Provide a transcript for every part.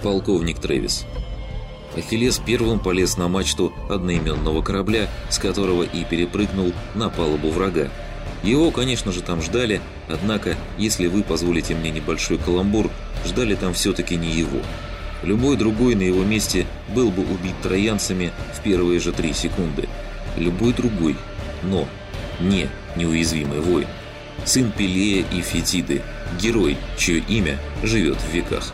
полковник Трэвис. Ахиллес первым полез на мачту одноименного корабля, с которого и перепрыгнул на палубу врага. Его, конечно же, там ждали, однако, если вы позволите мне небольшой каламбур, ждали там все-таки не его. Любой другой на его месте был бы убит троянцами в первые же три секунды. Любой другой, но не неуязвимый воин. Сын Пелея и Фетиды, герой, чье имя живет в веках.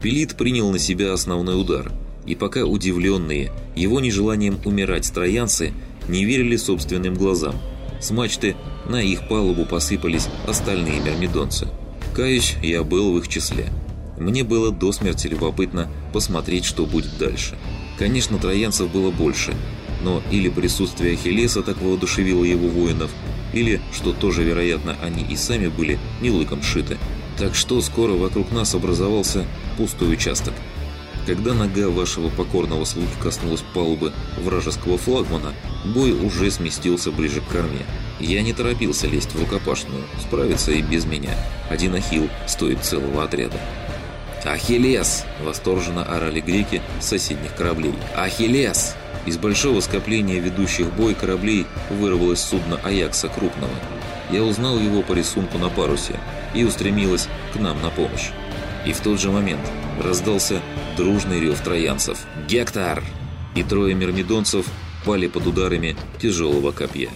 Пелит принял на себя основной удар, и пока удивленные его нежеланием умирать троянцы не верили собственным глазам. С мачты на их палубу посыпались остальные мермидонцы. Каюсь, я был в их числе. Мне было до смерти любопытно посмотреть, что будет дальше. Конечно, троянцев было больше, но или присутствие Ахиллеса так воодушевило его воинов, или, что тоже вероятно, они и сами были не лыком шиты. Так что скоро вокруг нас образовался пустой участок. Когда нога вашего покорного слуги коснулась палубы вражеского флагмана, бой уже сместился ближе к корме. Я не торопился лезть в рукопашную, справиться и без меня. Один ахилл стоит целого отряда. «Ахиллес!» – восторженно орали греки с соседних кораблей. «Ахиллес!» Из большого скопления ведущих бой кораблей вырвалось судно Аякса крупного. Я узнал его по рисунку на парусе и устремилась к нам на помощь. И в тот же момент раздался дружный рев троянцев «Гектор!» и трое мирмидонцев пали под ударами тяжелого копья.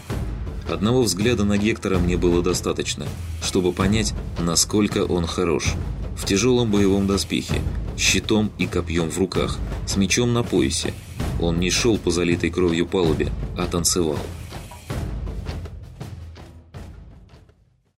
Одного взгляда на Гектора мне было достаточно, чтобы понять, насколько он хорош. В тяжелом боевом доспехе, щитом и копьем в руках, с мечом на поясе. Он не шел по залитой кровью палубе, а танцевал –